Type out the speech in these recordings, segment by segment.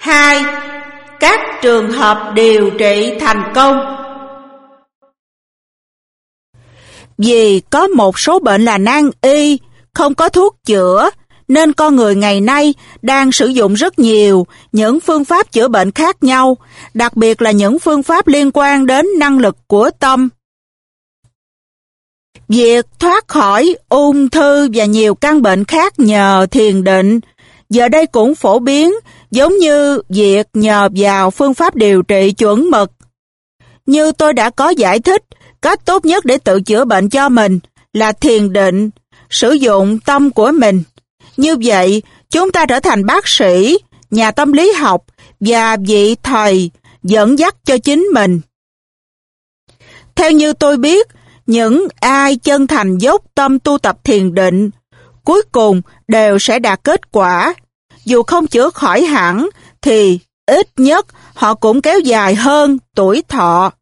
2. Các trường hợp điều trị thành công Vì có một số bệnh là nan y, không có thuốc chữa, nên con người ngày nay đang sử dụng rất nhiều những phương pháp chữa bệnh khác nhau, đặc biệt là những phương pháp liên quan đến năng lực của tâm. Việc thoát khỏi ung thư và nhiều căn bệnh khác nhờ thiền định, giờ đây cũng phổ biến giống như việc nhờ vào phương pháp điều trị chuẩn mực. Như tôi đã có giải thích, cách tốt nhất để tự chữa bệnh cho mình là thiền định, sử dụng tâm của mình. Như vậy, chúng ta trở thành bác sĩ, nhà tâm lý học và vị thầy dẫn dắt cho chính mình. Theo như tôi biết, những ai chân thành dốc tâm tu tập thiền định, cuối cùng đều sẽ đạt kết quả. Dù không chữa khỏi hẳn, thì ít nhất họ cũng kéo dài hơn tuổi thọ.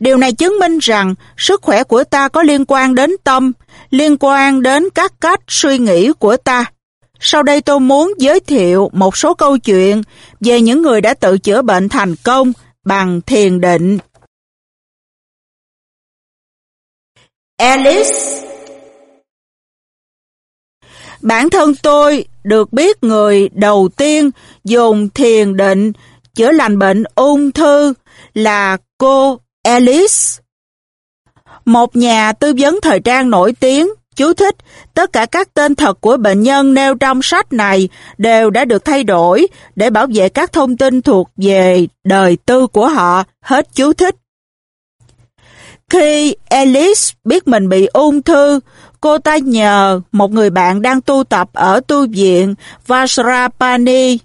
Điều này chứng minh rằng sức khỏe của ta có liên quan đến tâm, liên quan đến các cách suy nghĩ của ta. Sau đây tôi muốn giới thiệu một số câu chuyện về những người đã tự chữa bệnh thành công bằng thiền định. Alice Bản thân tôi được biết người đầu tiên dùng thiền định chữa lành bệnh ung thư là cô Alice. Một nhà tư vấn thời trang nổi tiếng, chú thích, tất cả các tên thật của bệnh nhân nêu trong sách này đều đã được thay đổi để bảo vệ các thông tin thuộc về đời tư của họ, hết chú thích. Khi Alice biết mình bị ung thư, cô ta nhờ một người bạn đang tu tập ở tu viện Vajrapani,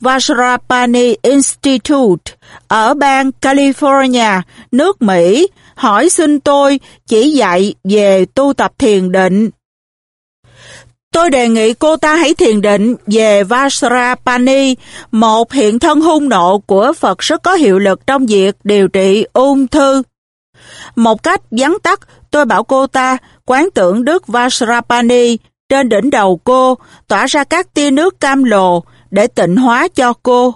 Vajrapani Institute ở bang California, nước Mỹ, hỏi xin tôi chỉ dạy về tu tập thiền định. Tôi đề nghị cô ta hãy thiền định về Vajrapani, một hiện thân hung nộ của Phật rất có hiệu lực trong việc điều trị ung thư. Một cách vắn tắt, tôi bảo cô ta quán tưởng Đức Vajrapani trên đỉnh đầu cô tỏa ra các tia nước cam lồ để tịnh hóa cho cô.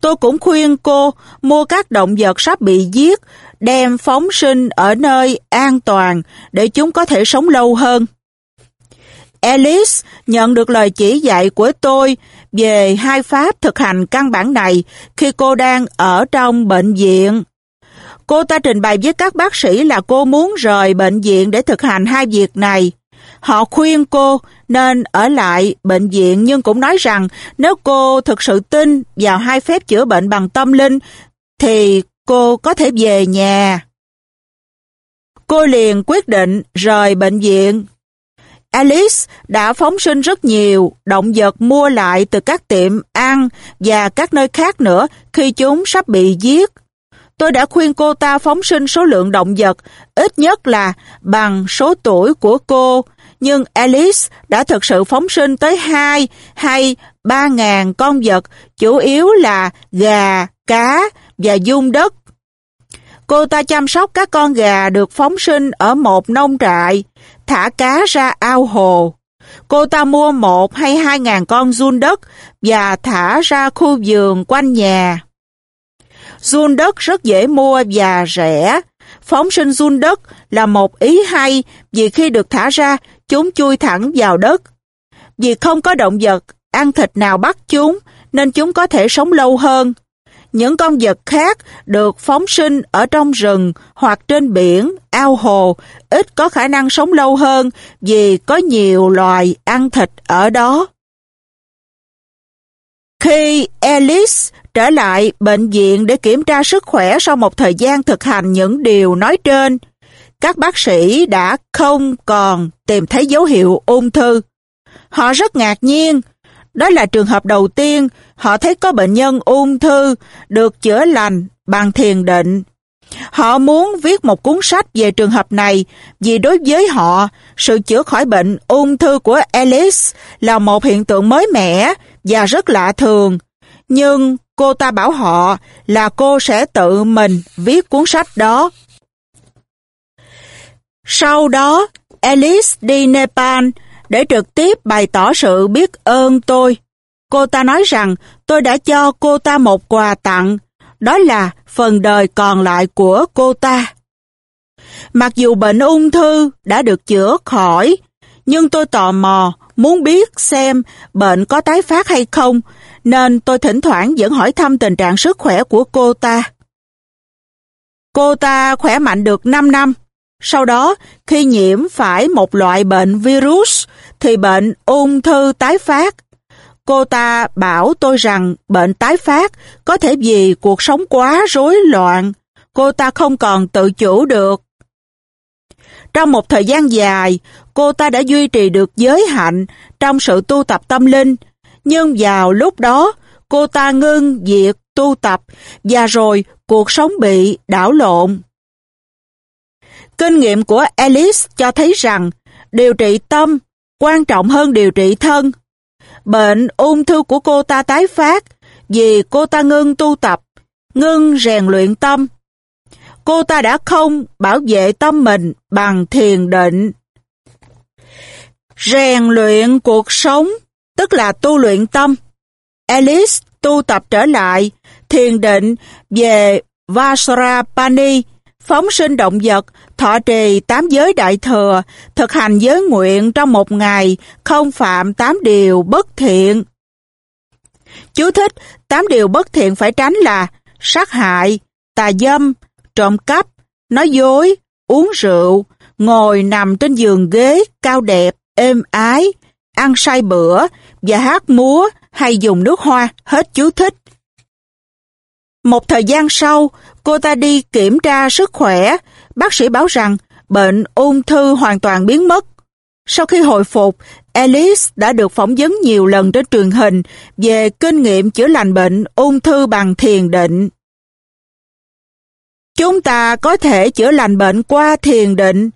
Tôi cũng khuyên cô mua các động vật sắp bị giết, đem phóng sinh ở nơi an toàn để chúng có thể sống lâu hơn. Alice nhận được lời chỉ dạy của tôi về hai pháp thực hành căn bản này khi cô đang ở trong bệnh viện. Cô ta trình bày với các bác sĩ là cô muốn rời bệnh viện để thực hành hai việc này. Họ khuyên cô nên ở lại bệnh viện, nhưng cũng nói rằng nếu cô thực sự tin vào hai phép chữa bệnh bằng tâm linh, thì cô có thể về nhà. Cô liền quyết định rời bệnh viện. Alice đã phóng sinh rất nhiều, động vật mua lại từ các tiệm ăn và các nơi khác nữa khi chúng sắp bị giết. Tôi đã khuyên cô ta phóng sinh số lượng động vật ít nhất là bằng số tuổi của cô, nhưng Alice đã thực sự phóng sinh tới 2 hay 3 ngàn con vật, chủ yếu là gà, cá và dung đất. Cô ta chăm sóc các con gà được phóng sinh ở một nông trại, thả cá ra ao hồ. Cô ta mua một hay hai ngàn con run đất và thả ra khu vườn quanh nhà. Run đất rất dễ mua và rẻ. Phóng sinh run đất là một ý hay vì khi được thả ra, chúng chui thẳng vào đất. Vì không có động vật, ăn thịt nào bắt chúng, nên chúng có thể sống lâu hơn. Những con vật khác được phóng sinh ở trong rừng hoặc trên biển, ao hồ, ít có khả năng sống lâu hơn vì có nhiều loài ăn thịt ở đó. Khi Alice trở lại bệnh viện để kiểm tra sức khỏe sau một thời gian thực hành những điều nói trên, các bác sĩ đã không còn tìm thấy dấu hiệu ung thư. Họ rất ngạc nhiên. Đó là trường hợp đầu tiên họ thấy có bệnh nhân ung thư được chữa lành bằng thiền định. Họ muốn viết một cuốn sách về trường hợp này vì đối với họ, sự chữa khỏi bệnh ung thư của Alice là một hiện tượng mới mẻ và rất lạ thường. Nhưng cô ta bảo họ là cô sẽ tự mình viết cuốn sách đó. Sau đó, Alice đi Nepal để trực tiếp bày tỏ sự biết ơn tôi. Cô ta nói rằng tôi đã cho cô ta một quà tặng, đó là phần đời còn lại của cô ta. Mặc dù bệnh ung thư đã được chữa khỏi, nhưng tôi tò mò muốn biết xem bệnh có tái phát hay không, nên tôi thỉnh thoảng vẫn hỏi thăm tình trạng sức khỏe của cô ta. Cô ta khỏe mạnh được 5 năm. Sau đó, khi nhiễm phải một loại bệnh virus, thì bệnh ung thư tái phát. Cô ta bảo tôi rằng bệnh tái phát có thể vì cuộc sống quá rối loạn. Cô ta không còn tự chủ được. Trong một thời gian dài, cô ta đã duy trì được giới hạnh trong sự tu tập tâm linh, nhưng vào lúc đó, cô ta ngưng việc tu tập và rồi cuộc sống bị đảo lộn. Kinh nghiệm của Alice cho thấy rằng điều trị tâm quan trọng hơn điều trị thân. Bệnh ung thư của cô ta tái phát vì cô ta ngưng tu tập, ngưng rèn luyện tâm. Cô ta đã không bảo vệ tâm mình bằng thiền định. Rèn luyện cuộc sống, tức là tu luyện tâm. Alice tu tập trở lại, thiền định về Vajrapani, phóng sinh động vật, thọ trì tám giới đại thừa, thực hành giới nguyện trong một ngày, không phạm tám điều bất thiện. Chú thích, tám điều bất thiện phải tránh là sát hại, tà dâm, trộm cắp, nói dối, uống rượu, ngồi nằm trên giường ghế cao đẹp, êm ái, ăn say bữa và hát múa hay dùng nước hoa, hết chú thích. Một thời gian sau, cô ta đi kiểm tra sức khỏe, bác sĩ báo rằng bệnh ung thư hoàn toàn biến mất. Sau khi hồi phục, Alice đã được phỏng vấn nhiều lần trên truyền hình về kinh nghiệm chữa lành bệnh ung thư bằng thiền định. Chúng ta có thể chữa lành bệnh qua thiền định,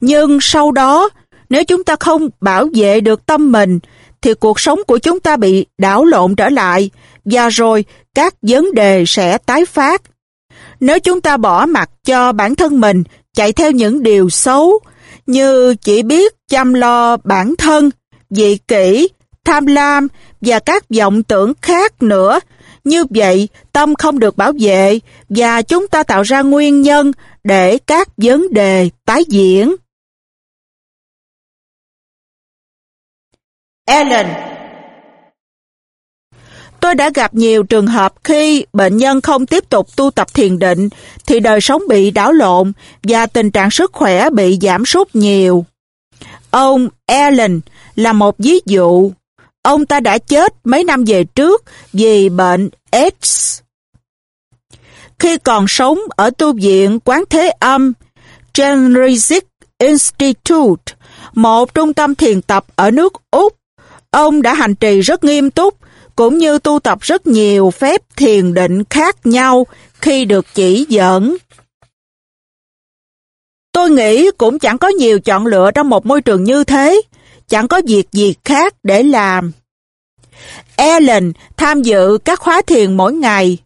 nhưng sau đó, nếu chúng ta không bảo vệ được tâm mình, thì cuộc sống của chúng ta bị đảo lộn trở lại, và rồi các vấn đề sẽ tái phát. Nếu chúng ta bỏ mặt cho bản thân mình chạy theo những điều xấu, như chỉ biết chăm lo bản thân, dị kỷ, tham lam và các vọng tưởng khác nữa, như vậy tâm không được bảo vệ và chúng ta tạo ra nguyên nhân để các vấn đề tái diễn. Ellen Tôi đã gặp nhiều trường hợp khi bệnh nhân không tiếp tục tu tập thiền định thì đời sống bị đảo lộn và tình trạng sức khỏe bị giảm sút nhiều. Ông Allen là một ví dụ. Ông ta đã chết mấy năm về trước vì bệnh AIDS. Khi còn sống ở tu viện Quán Thế Âm, Genrisic Institute, một trung tâm thiền tập ở nước Úc, ông đã hành trì rất nghiêm túc cũng như tu tập rất nhiều phép thiền định khác nhau khi được chỉ dẫn. Tôi nghĩ cũng chẳng có nhiều chọn lựa trong một môi trường như thế, chẳng có việc gì khác để làm. Ellen tham dự các khóa thiền mỗi ngày.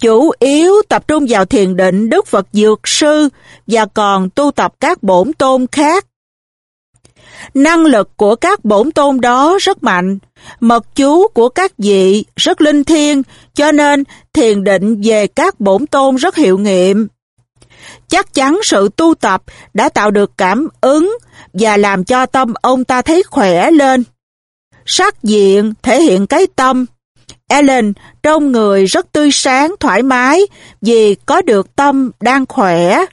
Chủ yếu tập trung vào thiền định Đức Phật Dược Sư và còn tu tập các bổn tôn khác. Năng lực của các bổn tôn đó rất mạnh, mật chú của các vị rất linh thiêng, cho nên thiền định về các bổn tôn rất hiệu nghiệm. Chắc chắn sự tu tập đã tạo được cảm ứng và làm cho tâm ông ta thấy khỏe lên. Sắc diện thể hiện cái tâm. Ellen trong người rất tươi sáng, thoải mái vì có được tâm đang khỏe.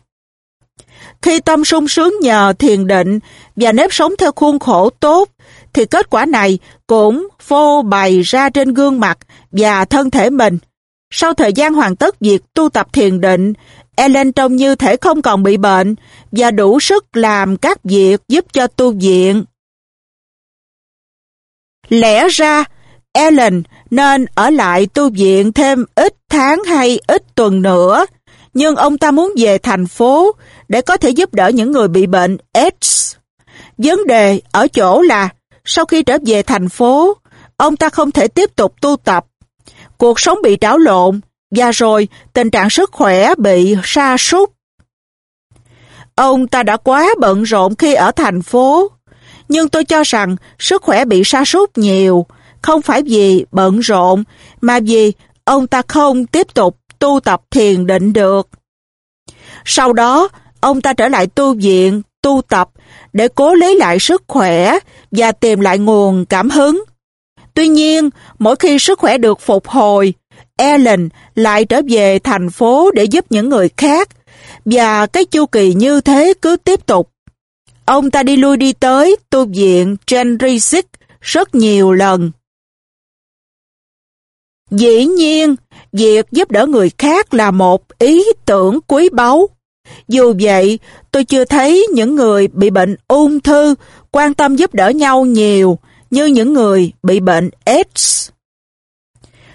Khi tâm sung sướng nhờ thiền định và nếp sống theo khuôn khổ tốt, thì kết quả này cũng phô bày ra trên gương mặt và thân thể mình. Sau thời gian hoàn tất việc tu tập thiền định, Ellen trông như thể không còn bị bệnh và đủ sức làm các việc giúp cho tu viện. Lẽ ra, Ellen nên ở lại tu viện thêm ít tháng hay ít tuần nữa, nhưng ông ta muốn về thành phố để có thể giúp đỡ những người bị bệnh AIDS. Vấn đề ở chỗ là sau khi trở về thành phố, ông ta không thể tiếp tục tu tập. Cuộc sống bị đảo lộn và rồi tình trạng sức khỏe bị sa sút. Ông ta đã quá bận rộn khi ở thành phố, nhưng tôi cho rằng sức khỏe bị sa sút nhiều, không phải vì bận rộn, mà vì ông ta không tiếp tục tu tập thiền định được. Sau đó, ông ta trở lại tu viện, tu tập để cố lấy lại sức khỏe và tìm lại nguồn cảm hứng. Tuy nhiên, mỗi khi sức khỏe được phục hồi, Ellen lại trở về thành phố để giúp những người khác, và cái chu kỳ như thế cứ tiếp tục. Ông ta đi lui đi tới tu viện Genrisic rất nhiều lần. Dĩ nhiên, việc giúp đỡ người khác là một ý tưởng quý báu. Dù vậy, tôi chưa thấy những người bị bệnh ung thư quan tâm giúp đỡ nhau nhiều như những người bị bệnh AIDS.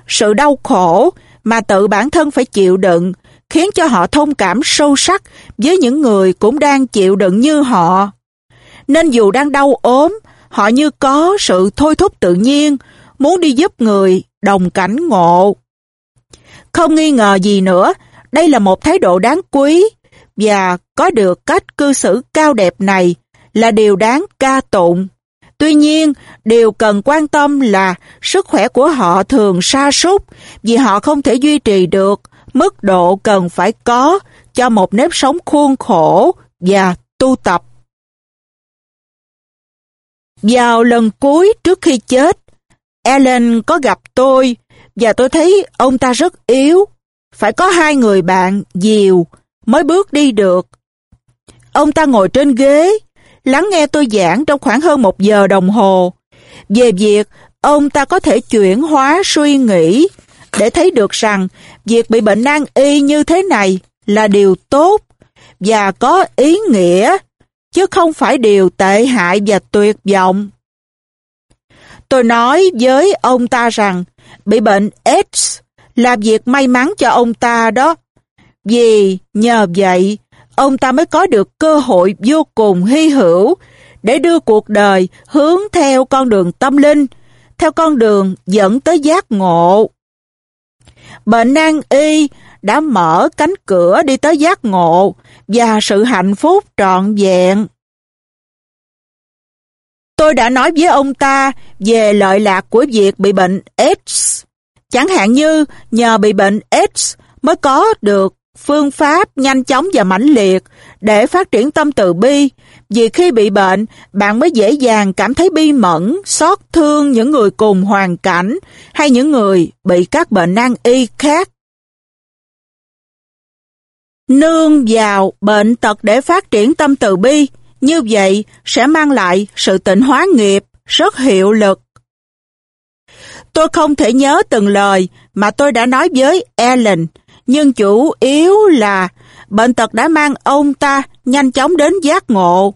Sự đau khổ mà tự bản thân phải chịu đựng khiến cho họ thông cảm sâu sắc với những người cũng đang chịu đựng như họ. Nên dù đang đau ốm, họ như có sự thôi thúc tự nhiên, muốn đi giúp người đồng cảnh ngộ. Không nghi ngờ gì nữa, đây là một thái độ đáng quý và có được cách cư xử cao đẹp này là điều đáng ca tụng. Tuy nhiên, điều cần quan tâm là sức khỏe của họ thường sa sút vì họ không thể duy trì được mức độ cần phải có cho một nếp sống khuôn khổ và tu tập. Vào lần cuối trước khi chết, Ellen có gặp tôi và tôi thấy ông ta rất yếu. Phải có hai người bạn dìu mới bước đi được. Ông ta ngồi trên ghế, lắng nghe tôi giảng trong khoảng hơn một giờ đồng hồ về việc ông ta có thể chuyển hóa suy nghĩ để thấy được rằng việc bị bệnh nan y như thế này là điều tốt và có ý nghĩa, chứ không phải điều tệ hại và tuyệt vọng. Tôi nói với ông ta rằng bị bệnh AIDS là việc may mắn cho ông ta đó. Vì nhờ vậy, ông ta mới có được cơ hội vô cùng hy hữu để đưa cuộc đời hướng theo con đường tâm linh, theo con đường dẫn tới giác ngộ. Bệnh nan y đã mở cánh cửa đi tới giác ngộ và sự hạnh phúc trọn vẹn. Tôi đã nói với ông ta về lợi lạc của việc bị bệnh AIDS. Chẳng hạn như nhờ bị bệnh AIDS mới có được phương pháp nhanh chóng và mãnh liệt để phát triển tâm từ bi. Vì khi bị bệnh, bạn mới dễ dàng cảm thấy bi mẫn, xót thương những người cùng hoàn cảnh hay những người bị các bệnh nan y khác. Nương vào bệnh tật để phát triển tâm từ bi như vậy sẽ mang lại sự tịnh hóa nghiệp rất hiệu lực. Tôi không thể nhớ từng lời mà tôi đã nói với Ellen, nhưng chủ yếu là bệnh tật đã mang ông ta nhanh chóng đến giác ngộ.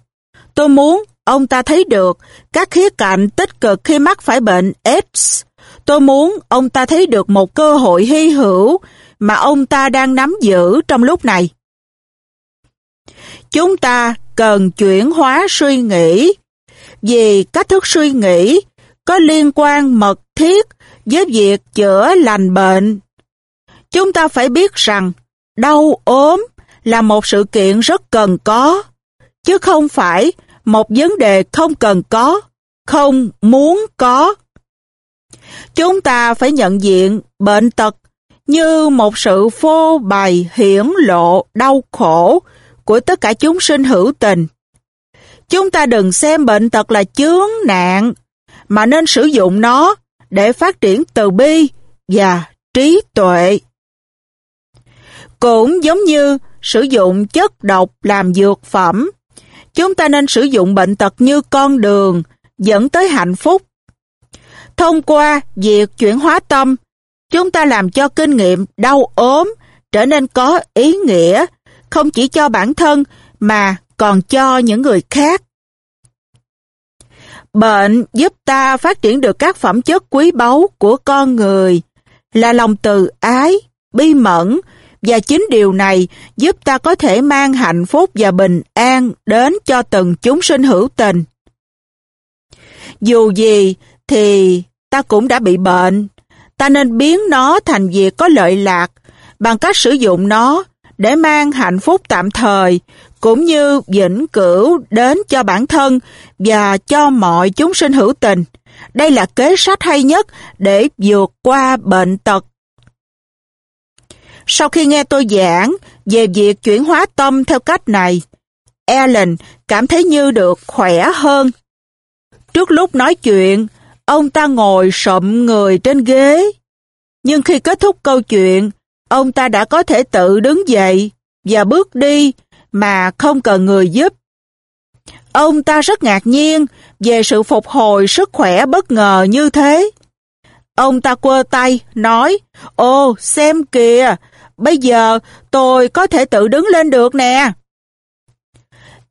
Tôi muốn ông ta thấy được các khía cạnh tích cực khi mắc phải bệnh AIDS. Tôi muốn ông ta thấy được một cơ hội hy hữu mà ông ta đang nắm giữ trong lúc này. Chúng ta cần chuyển hóa suy nghĩ, vì cách thức suy nghĩ có liên quan mật thiết với việc chữa lành bệnh. Chúng ta phải biết rằng đau ốm là một sự kiện rất cần có, chứ không phải một vấn đề không cần có, không muốn có. Chúng ta phải nhận diện bệnh tật như một sự phô bày hiển lộ đau khổ của tất cả chúng sinh hữu tình. Chúng ta đừng xem bệnh tật là chướng nạn, mà nên sử dụng nó để phát triển từ bi và trí tuệ. Cũng giống như sử dụng chất độc làm dược phẩm, chúng ta nên sử dụng bệnh tật như con đường dẫn tới hạnh phúc. Thông qua việc chuyển hóa tâm, chúng ta làm cho kinh nghiệm đau ốm trở nên có ý nghĩa không chỉ cho bản thân mà còn cho những người khác. Bệnh giúp ta phát triển được các phẩm chất quý báu của con người, là lòng từ ái, bi mẫn, và chính điều này giúp ta có thể mang hạnh phúc và bình an đến cho từng chúng sinh hữu tình. Dù gì thì ta cũng đã bị bệnh, ta nên biến nó thành việc có lợi lạc bằng cách sử dụng nó để mang hạnh phúc tạm thời cũng như vĩnh cửu đến cho bản thân và cho mọi chúng sinh hữu tình, Đây là kế sách hay nhất để vượt qua bệnh tật. Sau khi nghe tôi giảng về việc chuyển hóa tâm theo cách này, Ellen cảm thấy như được khỏe hơn. Trước lúc nói chuyện, ông ta ngồi sụm người trên ghế. Nhưng khi kết thúc câu chuyện, ông ta đã có thể tự đứng dậy và bước đi mà không cần người giúp. Ông ta rất ngạc nhiên về sự phục hồi sức khỏe bất ngờ như thế. Ông ta quơ tay, nói, ô, xem kìa, bây giờ tôi có thể tự đứng lên được nè.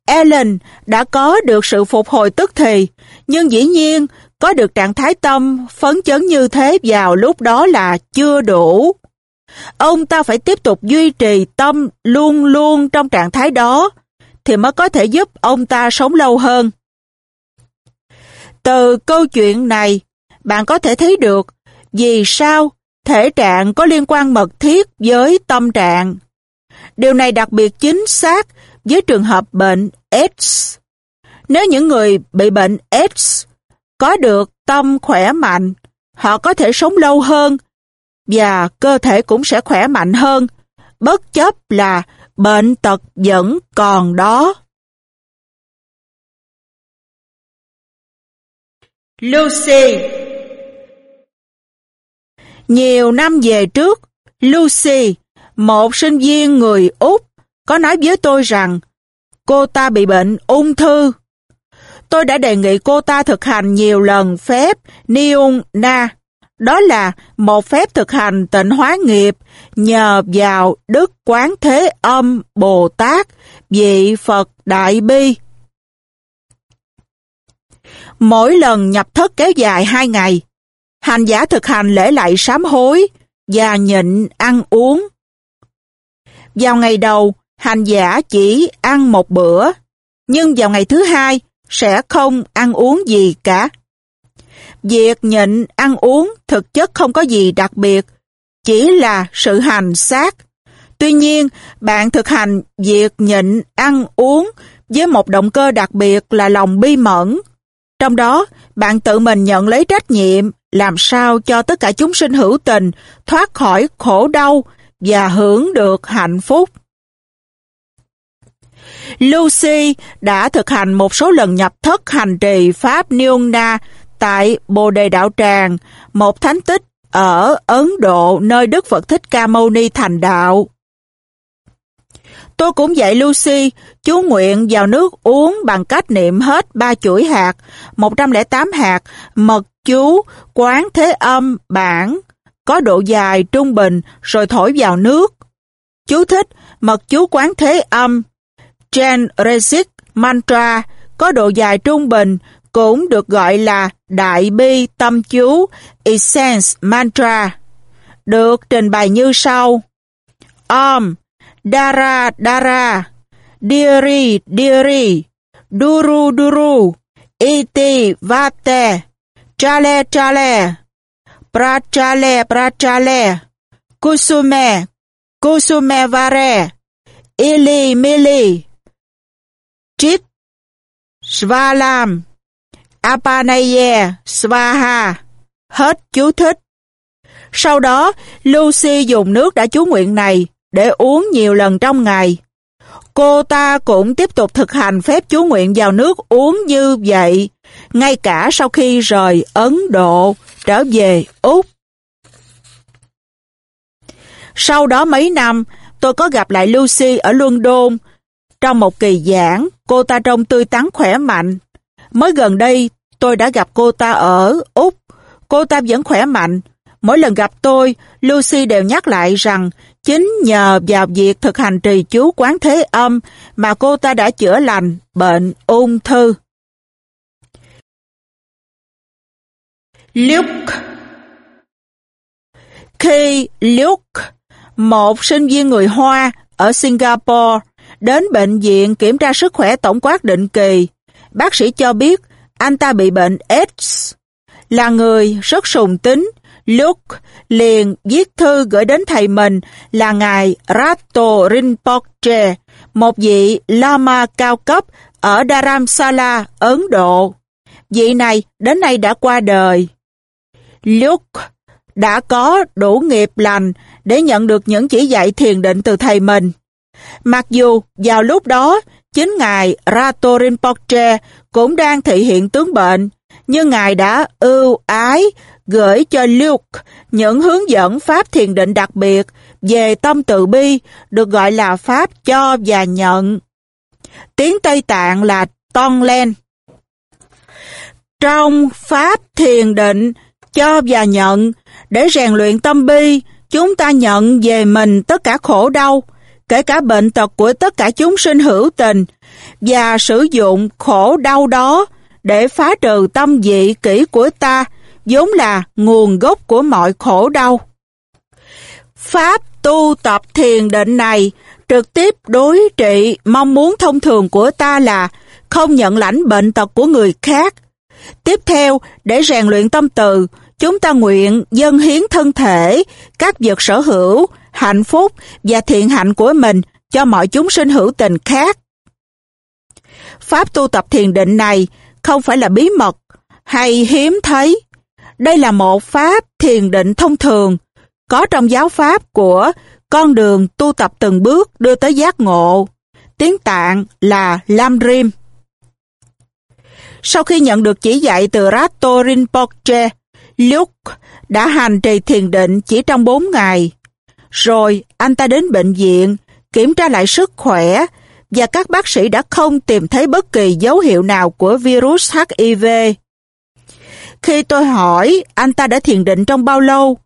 Ellen đã có được sự phục hồi tức thì, nhưng dĩ nhiên có được trạng thái tâm phấn chấn như thế vào lúc đó là chưa đủ. Ông ta phải tiếp tục duy trì tâm luôn luôn trong trạng thái đó, thì mới có thể giúp ông ta sống lâu hơn. Từ câu chuyện này, bạn có thể thấy được vì sao thể trạng có liên quan mật thiết với tâm trạng. Điều này đặc biệt chính xác với trường hợp bệnh AIDS. Nếu những người bị bệnh AIDS có được tâm khỏe mạnh, họ có thể sống lâu hơn và cơ thể cũng sẽ khỏe mạnh hơn, bất chấp là bệnh tật vẫn còn đó. Lucy Nhiều năm về trước, Lucy, một sinh viên người Úc, có nói với tôi rằng cô ta bị bệnh ung thư. Tôi đã đề nghị cô ta thực hành nhiều lần phép Niung Na. Đó là một phép thực hành tịnh hóa nghiệp nhờ vào Đức Quán Thế Âm Bồ Tát, vị Phật Đại Bi. Mỗi lần nhập thất kéo dài hai ngày, hành giả thực hành lễ lại sám hối và nhịn ăn uống. Vào ngày đầu, hành giả chỉ ăn một bữa, nhưng vào ngày thứ hai sẽ không ăn uống gì cả. Việc nhịn ăn uống thực chất không có gì đặc biệt, chỉ là sự hành xác. Tuy nhiên, bạn thực hành việc nhịn ăn uống với một động cơ đặc biệt là lòng bi mẫn. Trong đó, bạn tự mình nhận lấy trách nhiệm làm sao cho tất cả chúng sinh hữu tình thoát khỏi khổ đau và hưởng được hạnh phúc. Lucy đã thực hành một số lần nhập thất hành trì Pháp Na tại Bồ Đề Đạo Tràng, một thánh tích ở Ấn Độ nơi Đức Phật Thích Ca Mâu Ni thành đạo. Tôi cũng dạy Lucy chú nguyện vào nước uống bằng cách niệm hết ba chuỗi hạt, 108 hạt, mật chú, quán thế âm, bản, có độ dài trung bình rồi thổi vào nước. Chú thích, mật chú quán thế âm, Chen Resik Mantra có độ dài trung bình cũng được gọi là Đại Bi Tâm Chú Essence Mantra, được trình bày như sau. Om, Dara Dara, Diri Diri, Duru Duru, Iti Vate, Chale Chale, Prachale Prachale, Kusume, Kusume Vare, Ili Mili, Chit, Svalam, Apanaya Svaha. Hết chú thích. Sau đó, Lucy dùng nước đã chú nguyện này để uống nhiều lần trong ngày. Cô ta cũng tiếp tục thực hành phép chú nguyện vào nước uống như vậy, ngay cả sau khi rời Ấn Độ trở về Úc. Sau đó mấy năm, tôi có gặp lại Lucy ở London. Trong một kỳ giảng, cô ta trông tươi tắn khỏe mạnh. Mới gần đây, tôi đã gặp cô ta ở Úc. Cô ta vẫn khỏe mạnh. Mỗi lần gặp tôi, Lucy đều nhắc lại rằng chính nhờ vào việc thực hành trì chú quán thế âm mà cô ta đã chữa lành bệnh ung thư. Luke Khi Luke, một sinh viên người Hoa ở Singapore, đến bệnh viện kiểm tra sức khỏe tổng quát định kỳ, bác sĩ cho biết anh ta bị bệnh AIDS. Là người rất sùng tính, Luke liền viết thư gửi đến thầy mình là ngài Rato Rinpoche, một vị Lama cao cấp ở Dharamsala, Ấn Độ. Vị này đến nay đã qua đời. Luke đã có đủ nghiệp lành để nhận được những chỉ dạy thiền định từ thầy mình. Mặc dù vào lúc đó, chính Ngài Rato Rinpoche cũng đang thị hiện tướng bệnh, nhưng Ngài đã ưu ái gửi cho Luke những hướng dẫn pháp thiền định đặc biệt về tâm từ bi, được gọi là pháp cho và nhận. Tiếng Tây Tạng là Tonlen. Trong pháp thiền định cho và nhận, để rèn luyện tâm bi, chúng ta nhận về mình tất cả khổ đau, kể cả bệnh tật của tất cả chúng sinh hữu tình, và sử dụng khổ đau đó để phá trừ tâm dị kỹ của ta, vốn là nguồn gốc của mọi khổ đau. Pháp tu tập thiền định này trực tiếp đối trị mong muốn thông thường của ta là không nhận lãnh bệnh tật của người khác. Tiếp theo, để rèn luyện tâm từ, chúng ta nguyện dâng hiến thân thể, các vật sở hữu, hạnh phúc và thiện hạnh của mình cho mọi chúng sinh hữu tình khác. Pháp tu tập thiền định này không phải là bí mật hay hiếm thấy. Đây là một pháp thiền định thông thường, có trong giáo pháp của con đường tu tập từng bước đưa tới giác ngộ. Tiếng Tạng là Lam Rim. Sau khi nhận được chỉ dạy từ Rato Rinpoche, Luke đã hành trì thiền định chỉ trong 4 ngày. Rồi anh ta đến bệnh viện, kiểm tra lại sức khỏe và các bác sĩ đã không tìm thấy bất kỳ dấu hiệu nào của virus HIV. Khi tôi hỏi anh ta đã thiền định trong bao lâu,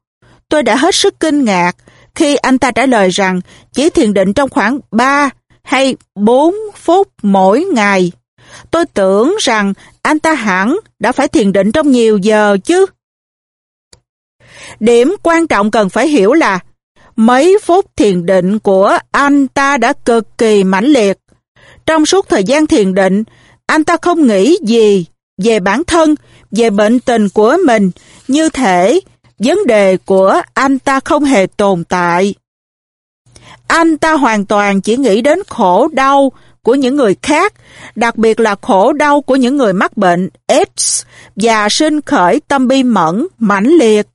tôi đã hết sức kinh ngạc khi anh ta trả lời rằng chỉ thiền định trong khoảng 3 hay 4 phút mỗi ngày. Tôi tưởng rằng anh ta hẳn đã phải thiền định trong nhiều giờ chứ. Điểm quan trọng cần phải hiểu là mấy phút thiền định của anh ta đã cực kỳ mãnh liệt. Trong suốt thời gian thiền định, anh ta không nghĩ gì về bản thân, về bệnh tình của mình, như thể vấn đề của anh ta không hề tồn tại. Anh ta hoàn toàn chỉ nghĩ đến khổ đau của những người khác, đặc biệt là khổ đau của những người mắc bệnh AIDS và sinh khởi tâm bi mẫn, mãnh liệt.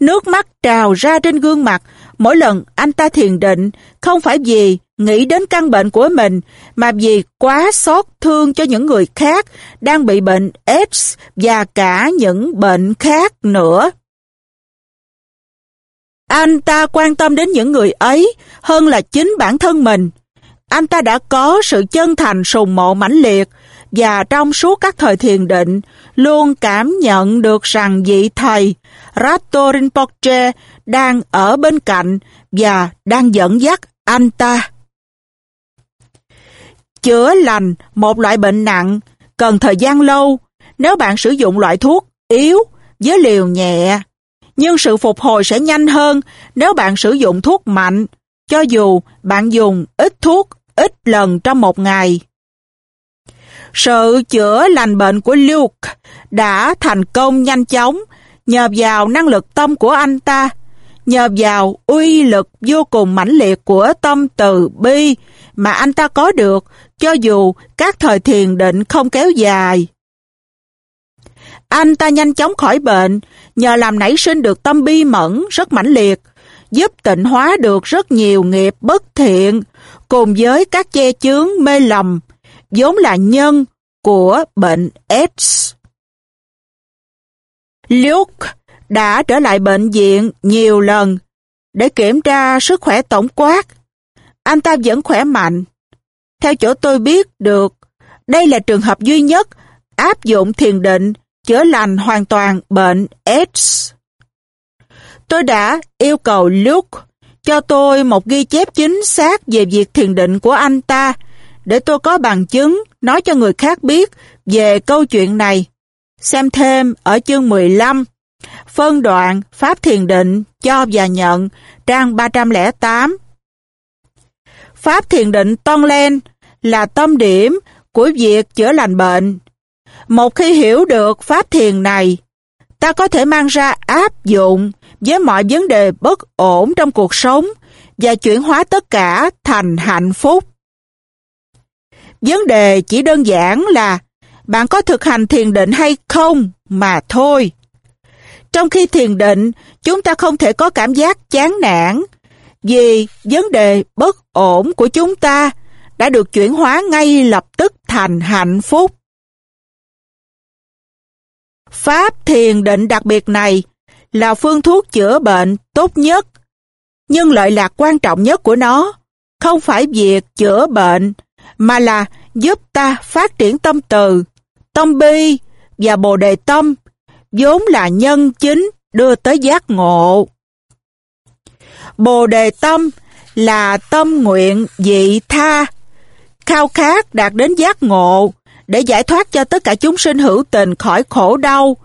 Nước mắt trào ra trên gương mặt mỗi lần anh ta thiền định, không phải vì nghĩ đến căn bệnh của mình, mà vì quá xót thương cho những người khác đang bị bệnh AIDS và cả những bệnh khác nữa. Anh ta quan tâm đến những người ấy hơn là chính bản thân mình. Anh ta đã có sự chân thành sùng mộ mãnh liệt và trong suốt các thời thiền định luôn cảm nhận được rằng vị thầy Rato Rinpoche đang ở bên cạnh và đang dẫn dắt anh ta. Chữa lành một loại bệnh nặng cần thời gian lâu nếu bạn sử dụng loại thuốc yếu với liều nhẹ. Nhưng sự phục hồi sẽ nhanh hơn nếu bạn sử dụng thuốc mạnh, cho dù bạn dùng ít thuốc ít lần trong một ngày. Sự chữa lành bệnh của Luke đã thành công nhanh chóng nhờ vào năng lực tâm của anh ta, nhờ vào uy lực vô cùng mãnh liệt của tâm từ bi mà anh ta có được cho dù các thời thiền định không kéo dài. Anh ta nhanh chóng khỏi bệnh nhờ làm nảy sinh được tâm bi mẫn rất mãnh liệt, giúp tịnh hóa được rất nhiều nghiệp bất thiện cùng với các che chướng mê lầm, vốn là nhân của bệnh AIDS. Luke đã trở lại bệnh viện nhiều lần để kiểm tra sức khỏe tổng quát. Anh ta vẫn khỏe mạnh. Theo chỗ tôi biết được, đây là trường hợp duy nhất áp dụng thiền định chữa lành hoàn toàn bệnh AIDS. Tôi đã yêu cầu Luke cho tôi một ghi chép chính xác về việc thiền định của anh ta để tôi có bằng chứng nói cho người khác biết về câu chuyện này. Xem thêm ở chương 15, phân đoạn Pháp Thiền Định cho và nhận, trang 308. Pháp Thiền Định toan lên là tâm điểm của việc chữa lành bệnh. Một khi hiểu được Pháp Thiền này, ta có thể mang ra áp dụng với mọi vấn đề bất ổn trong cuộc sống và chuyển hóa tất cả thành hạnh phúc. Vấn đề chỉ đơn giản là bạn có thực hành thiền định hay không mà thôi. Trong khi thiền định, chúng ta không thể có cảm giác chán nản, vì vấn đề bất ổn của chúng ta đã được chuyển hóa ngay lập tức thành hạnh phúc. Pháp thiền định đặc biệt này là phương thuốc chữa bệnh tốt nhất, nhưng lợi lạc quan trọng nhất của nó không phải việc chữa bệnh, mà là giúp ta phát triển tâm từ, tâm bi và bồ đề tâm, vốn là nhân chính đưa tới giác ngộ. Bồ đề tâm là tâm nguyện dị tha, khao khát đạt đến giác ngộ để giải thoát cho tất cả chúng sinh hữu tình khỏi khổ đau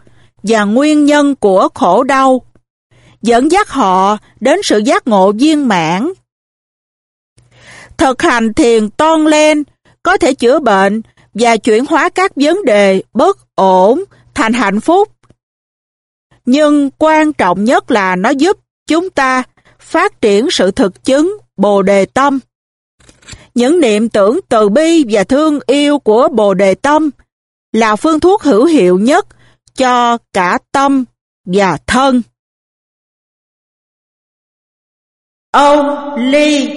và nguyên nhân của khổ đau, dẫn dắt họ đến sự giác ngộ viên mãn. Thực hành thiền toan lên, có thể chữa bệnh và chuyển hóa các vấn đề bất ổn thành hạnh phúc. Nhưng quan trọng nhất là nó giúp chúng ta phát triển sự thực chứng Bồ Đề Tâm. Những niệm tưởng từ bi và thương yêu của Bồ Đề Tâm là phương thuốc hữu hiệu nhất cho cả tâm và thân. Ông Ly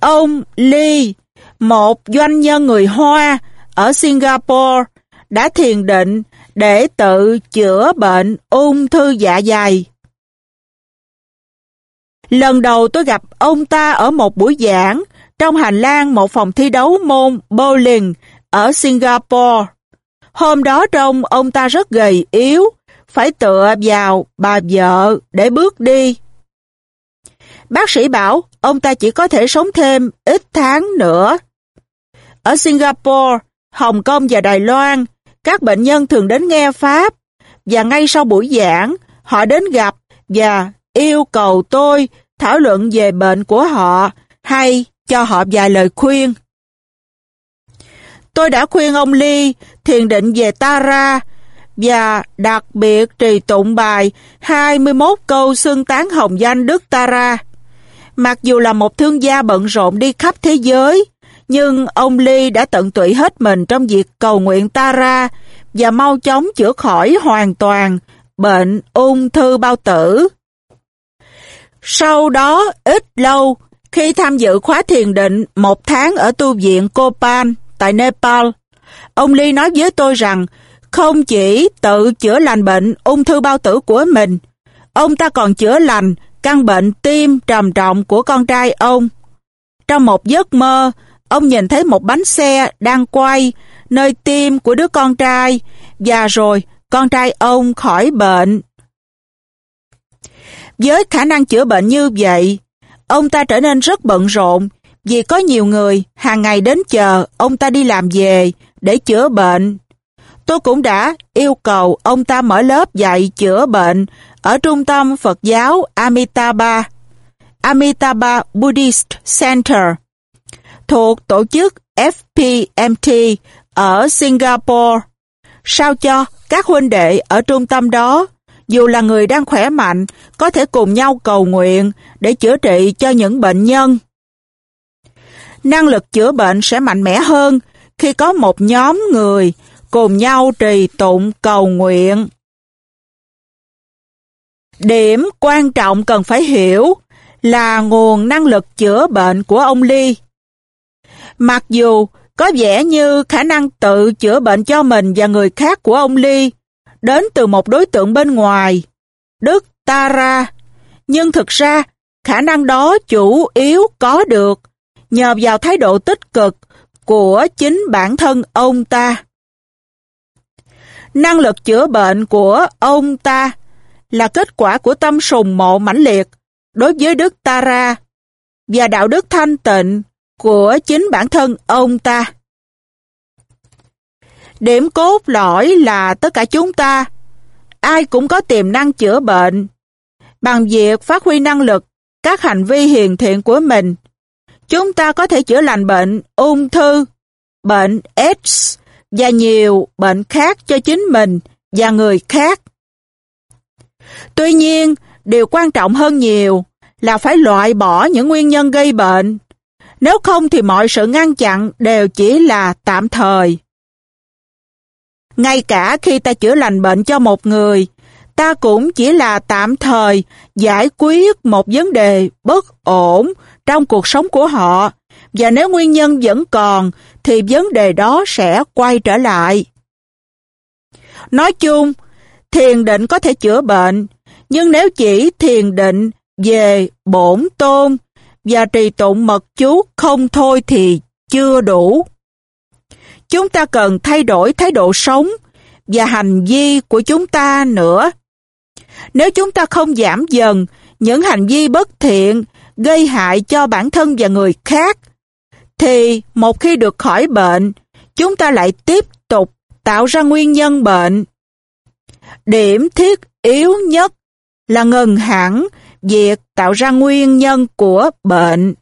Ông Lee, một doanh nhân người Hoa ở Singapore, đã thiền định để tự chữa bệnh ung thư dạ dày. Lần đầu tôi gặp ông ta ở một buổi giảng trong hành lang một phòng thi đấu môn bowling ở Singapore. Hôm đó trông ông ta rất gầy yếu, phải tựa vào bà vợ để bước đi. Bác sĩ bảo ông ta chỉ có thể sống thêm ít tháng nữa. Ở Singapore, Hồng Kông và Đài Loan, các bệnh nhân thường đến nghe Pháp và ngay sau buổi giảng, họ đến gặp và yêu cầu tôi thảo luận về bệnh của họ hay cho họ vài lời khuyên. Tôi đã khuyên ông Ly thiền định về Tara và đặc biệt trì tụng bài 21 câu xưng tán hồng danh Đức Tara. Mặc dù là một thương gia bận rộn đi khắp thế giới, nhưng ông Lee đã tận tụy hết mình trong việc cầu nguyện Tara và mau chóng chữa khỏi hoàn toàn bệnh ung thư bao tử. Sau đó, ít lâu, khi tham dự khóa thiền định một tháng ở tu viện Copan tại Nepal, ông Lee nói với tôi rằng không chỉ tự chữa lành bệnh ung thư bao tử của mình, ông ta còn chữa lành căn bệnh tim trầm trọng của con trai ông. Trong một giấc mơ, ông nhìn thấy một bánh xe đang quay nơi tim của đứa con trai và rồi con trai ông khỏi bệnh. Với khả năng chữa bệnh như vậy, ông ta trở nên rất bận rộn vì có nhiều người hàng ngày đến chờ ông ta đi làm về để chữa bệnh. Tôi cũng đã yêu cầu ông ta mở lớp dạy chữa bệnh ở trung tâm Phật giáo Amitabha, Amitabha Buddhist Center, thuộc tổ chức FPMT ở Singapore, sao cho các huynh đệ ở trung tâm đó, dù là người đang khỏe mạnh, có thể cùng nhau cầu nguyện để chữa trị cho những bệnh nhân. Năng lực chữa bệnh sẽ mạnh mẽ hơn khi có một nhóm người cùng nhau trì tụng cầu nguyện. Điểm quan trọng cần phải hiểu là nguồn năng lực chữa bệnh của ông Ly. Mặc dù có vẻ như khả năng tự chữa bệnh cho mình và người khác của ông Ly đến từ một đối tượng bên ngoài, Đức Tara, nhưng thực ra khả năng đó chủ yếu có được nhờ vào thái độ tích cực của chính bản thân ông ta. Năng lực chữa bệnh của ông ta là kết quả của tâm sùng mộ mãnh liệt đối với Đức Tara và đạo đức thanh tịnh của chính bản thân ông ta. Điểm cốt lõi là tất cả chúng ta, ai cũng có tiềm năng chữa bệnh. Bằng việc phát huy năng lực, các hành vi hiền thiện của mình, chúng ta có thể chữa lành bệnh ung thư, bệnh AIDS và nhiều bệnh khác cho chính mình và người khác. Tuy nhiên, điều quan trọng hơn nhiều là phải loại bỏ những nguyên nhân gây bệnh, Nếu không thì mọi sự ngăn chặn đều chỉ là tạm thời. Ngay cả khi ta chữa lành bệnh cho một người, ta cũng chỉ là tạm thời giải quyết một vấn đề bất ổn trong cuộc sống của họ, và nếu nguyên nhân vẫn còn thì vấn đề đó sẽ quay trở lại. Nói chung, thiền định có thể chữa bệnh, nhưng nếu chỉ thiền định về bổn tôn và trì tụng mật chú không thôi thì chưa đủ. Chúng ta cần thay đổi thái độ sống và hành vi của chúng ta nữa. Nếu chúng ta không giảm dần những hành vi bất thiện gây hại cho bản thân và người khác, thì một khi được khỏi bệnh, chúng ta lại tiếp tục tạo ra nguyên nhân bệnh. Điểm thiết yếu nhất là ngừng hẳn việc tạo ra nguyên nhân của bệnh.